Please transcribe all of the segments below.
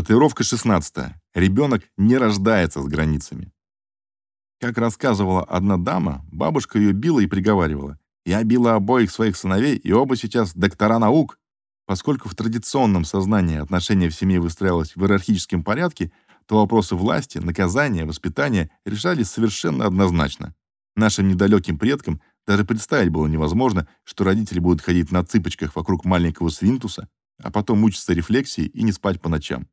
Татуировка 16. Ребенок не рождается с границами. Как рассказывала одна дама, бабушка ее била и приговаривала: "Я била обоих своих сыновей, и оба сейчас доктора наук". Поскольку в традиционном сознании отношения в семье выстраивались в иерархическом порядке, то вопросы власти, наказания, воспитания решались совершенно однозначно. Нашим недалеким предкам даже представить было невозможно, что родители будут ходить на цыпочках вокруг маленького свинтуса, а потом мучиться рефлексией и не спать по ночам.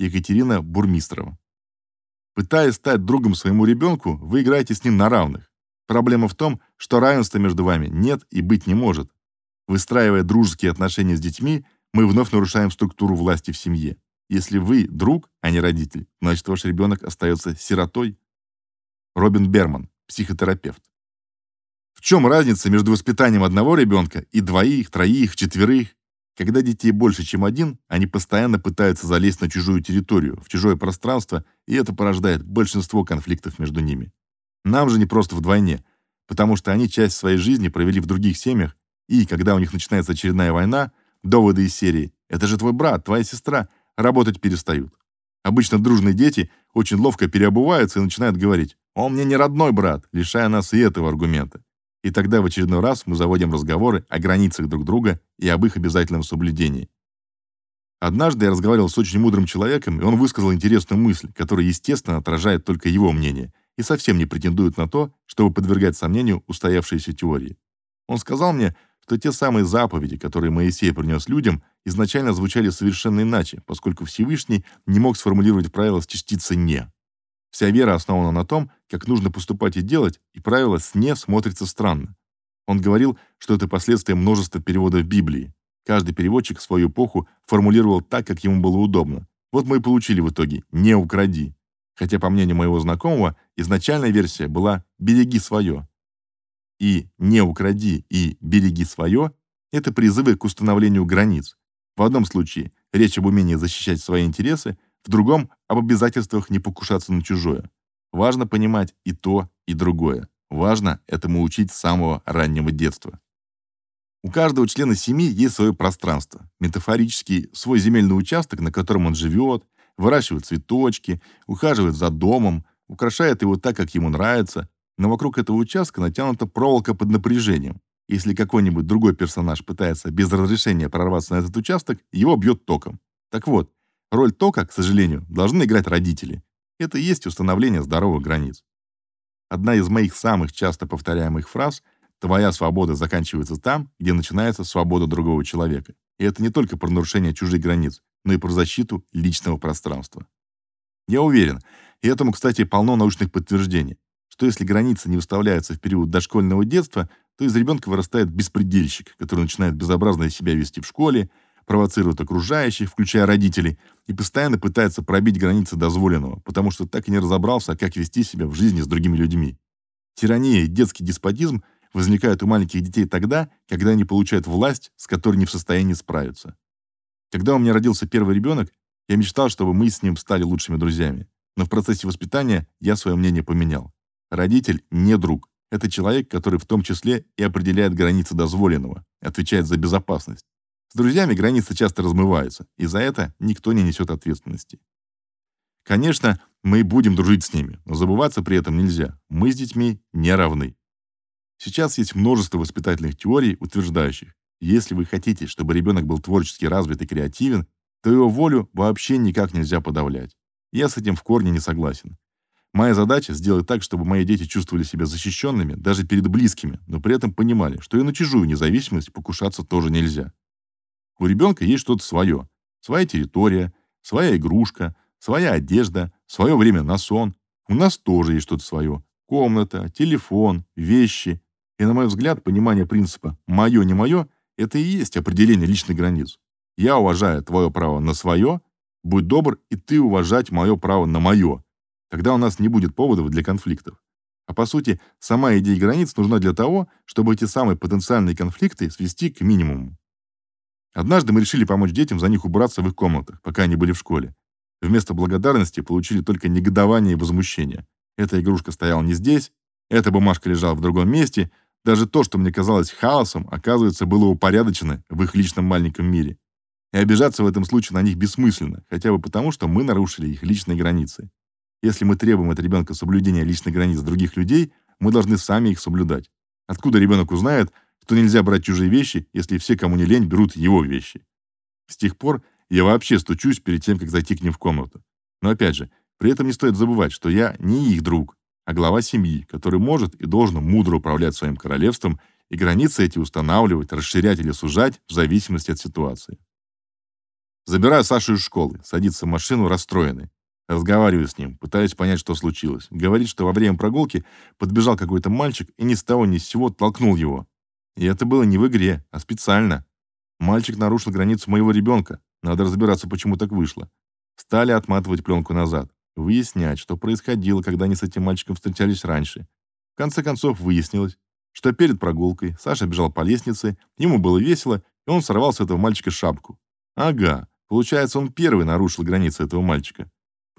Екатерина Бурмистрова. Пытаясь стать другом своему ребенку, вы играете с ним на равных. Проблема в том, что равенства между вами нет и быть не может. Выстраивая дружеские отношения с детьми, мы вновь нарушаем структуру власти в семье. Если вы друг, а не родитель, значит ваш ребенок остается сиротой. Робин Берман, психотерапевт. В чем разница между воспитанием одного ребенка и двоих, троих, четверых? Когда детей больше, чем один, они постоянно пытаются залезть на чужую территорию, в чужое пространство, и это порождает большинство конфликтов между ними. Нам же не просто вдвойне, потому что они часть своей жизни провели в других семьях, и когда у них начинается очередная война, доводы из серии «это же твой брат, твоя сестра» работать перестают. Обычно дружные дети очень ловко переобуваются и начинают говорить «он мне не родной брат», лишая нас и этого аргумента. И тогда в очередной раз мы заводим разговоры о границах друг друга и об их обязательном соблюдении. Однажды я разговаривал с очень мудрым человеком, и он высказал интересную мысль, которая, естественно, отражает только его мнение и совсем не претендует на то, чтобы подвергать сомнению устоявшиеся теории. Он сказал мне, что те самые заповеди, которые Моисей принес людям, изначально звучали совершенно иначе, поскольку Всевышний не мог сформулировать правила с частицей «не». Вся вера основана на том, как нужно поступать и делать, и правило «с не» смотрится странно. Он говорил, что это последствия множества переводов Библии. Каждый переводчик в свою эпоху формулировал так, как ему было удобно. Вот мы и получили в итоге «не укради». Хотя, по мнению моего знакомого, изначальная версия была «береги свое». И «не укради» и «береги свое» — это призывы к установлению границ. В одном случае речь об умении защищать свои интересы, в другом об обязательствах не покушаться на чужое. Важно понимать и то, и другое. Важно этому учить с самого раннего детства. У каждого члена семьи есть свое пространство, метафорически свой земельный участок, на котором он живет, выращивает цветочки, ухаживает за домом, украшает его так, как ему нравится, но вокруг этого участка натянута проволока под напряжением. Если какой-нибудь другой персонаж пытается без разрешения прорваться на этот участок, его бьет током. Так вот, Роль тока, к сожалению, должны играть родители. Это и есть установление здоровых границ. Одна из моих самых часто повторяемых фраз «Твоя свобода заканчивается там, где начинается свобода другого человека». И это не только про нарушение чужих границ, но и про защиту личного пространства. Я уверен, и этому, кстати, полно научных подтверждений, что если границы не выставляются в период дошкольного детства, то из ребенка вырастает беспредельщик, который начинает безобразно себя вести в школе, провоцирует окружающих, включая родителей, и постоянно пытается пробить границы дозволенного, потому что так и не разобрался, как вести себя в жизни с другими людьми. Тирания и детский деспотизм возникают у маленьких детей тогда, когда они получают власть, с которой не в состоянии справиться. Когда у меня родился первый ребенок, я мечтал, чтобы мы с ним стали лучшими друзьями. Но в процессе воспитания я свое мнение поменял. Родитель не друг. Это человек, который в том числе и определяет границы дозволенного, отвечает за безопасность. С друзьями границы часто размываются, и за это никто не несет ответственности. Конечно, мы будем дружить с ними, но забываться при этом нельзя. Мы с детьми не равны. Сейчас есть множество воспитательных теорий, утверждающих, если вы хотите, чтобы ребенок был творчески развит и креативен, то его волю вообще никак нельзя подавлять. Я с этим в корне не согласен. Моя задача сделать так, чтобы мои дети чувствовали себя защищенными даже перед близкими, но при этом понимали, что и на чужую независимость покушаться тоже нельзя. У ребенка есть что-то свое. Своя территория, своя игрушка, своя одежда, свое время на сон. У нас тоже есть что-то свое. Комната, телефон, вещи. И, на мой взгляд, понимание принципа «моё, не моё» — это и есть определение личных границ. Я уважаю твое право на свое, будь добр и ты уважать мое право на мое. Тогда у нас не будет поводов для конфликтов. А по сути, сама идея границ нужна для того, чтобы эти самые потенциальные конфликты свести к минимуму. Однажды мы решили помочь детям за них убраться в их комнатах, пока они были в школе. Вместо благодарности получили только негодование и возмущение. Эта игрушка стояла не здесь, эта бумажка лежала в другом месте. Даже то, что мне казалось хаосом, оказывается, было упорядочено в их личном маленьком мире. И обижаться в этом случае на них бессмысленно, хотя бы потому, что мы нарушили их личные границы. Если мы требуем от ребенка соблюдения личных границ других людей, мы должны сами их соблюдать. Откуда ребенок узнает, что нельзя брать чужие вещи, если все, кому не лень, берут его вещи? С тех пор я вообще стучусь перед тем, как зайти к ним в комнату. Но опять же, при этом не стоит забывать, что я не их друг, а глава семьи, который может и должен мудро управлять своим королевством и границы эти устанавливать, расширять или сужать в зависимости от ситуации. Забираю Сашу из школы, садится в машину расстроенный. Разговариваю с ним, пытаюсь понять, что случилось. Говорит, что во время прогулки подбежал какой-то мальчик и ни с того ни с сего толкнул его. И это было не в игре, а специально. Мальчик нарушил границу моего ребенка. Надо разбираться, почему так вышло. Стали отматывать пленку назад, выяснять, что происходило, когда они с этим мальчиком встречались раньше. В конце концов выяснилось, что перед прогулкой Саша бежал по лестнице, ему было весело, и он сорвал с этого мальчика шапку. Ага, получается, он первый нарушил границы этого мальчика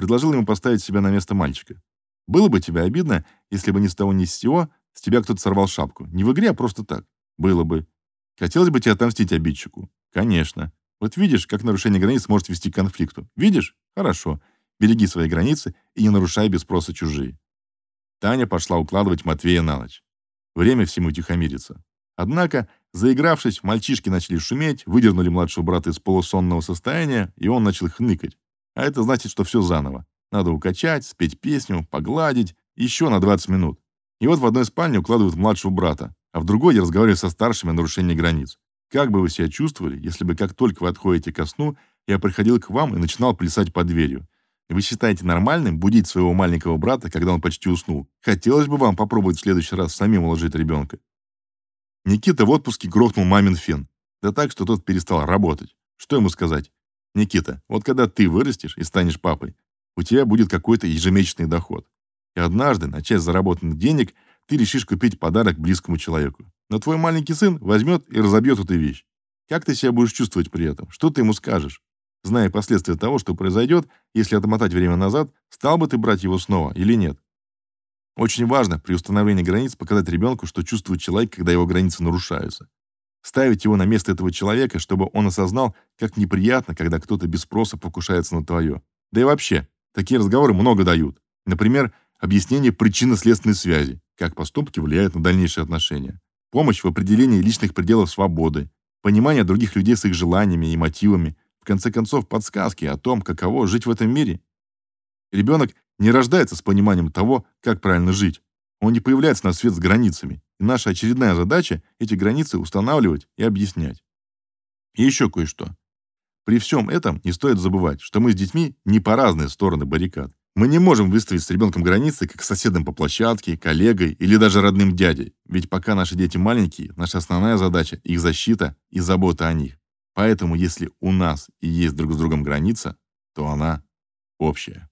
предложил ему поставить себя на место мальчика. Было бы тебе обидно, если бы ни с того ни с сего с тебя кто-то сорвал шапку. Не в игре, а просто так. Было бы. Хотелось бы тебе отомстить обидчику? Конечно. Вот видишь, как нарушение границ может вести к конфликту. Видишь? Хорошо. Береги свои границы и не нарушай без спроса чужие. Таня пошла укладывать Матвея на ночь. Время всему тихомириться. Однако, заигравшись, мальчишки начали шуметь, выдернули младшего брата из полусонного состояния, и он начал хныкать. А это значит, что все заново. Надо укачать, спеть песню, погладить, еще на 20 минут. И вот в одной спальне укладывают младшего брата, а в другой я разговариваю со старшими о нарушении границ. Как бы вы себя чувствовали, если бы как только вы отходите ко сну, я приходил к вам и начинал плясать под дверью? Вы считаете нормальным будить своего маленького брата, когда он почти уснул? Хотелось бы вам попробовать в следующий раз самим уложить ребенка. Никита в отпуске грохнул мамин фен. Да так, что тот перестал работать. Что ему сказать? Никита, вот когда ты вырастешь и станешь папой, у тебя будет какой-то ежемесячный доход. И однажды на часть заработанных денег ты решишь купить подарок близкому человеку. Но твой маленький сын возьмет и разобьет эту вещь. Как ты себя будешь чувствовать при этом? Что ты ему скажешь? Зная последствия того, что произойдет, если отмотать время назад, стал бы ты брать его снова или нет? Очень важно при установлении границ показать ребенку, что чувствует человек, когда его границы нарушаются ставить его на место этого человека, чтобы он осознал, как неприятно, когда кто-то без спроса покушается на твое. Да и вообще, такие разговоры много дают. Например, объяснение причинно-следственной связи, как поступки влияют на дальнейшие отношения, помощь в определении личных пределов свободы, понимание других людей с их желаниями и мотивами, в конце концов, подсказки о том, каково жить в этом мире. Ребенок не рождается с пониманием того, как правильно жить. Он не появляется на свет с границами. И наша очередная задача эти границы устанавливать и объяснять. И еще кое-что. При всем этом не стоит забывать, что мы с детьми не по разные стороны баррикад. Мы не можем выставить с ребенком границы как с соседом по площадке, коллегой или даже родным дядей. Ведь пока наши дети маленькие, наша основная задача их защита и забота о них. Поэтому если у нас и есть друг с другом граница, то она общая.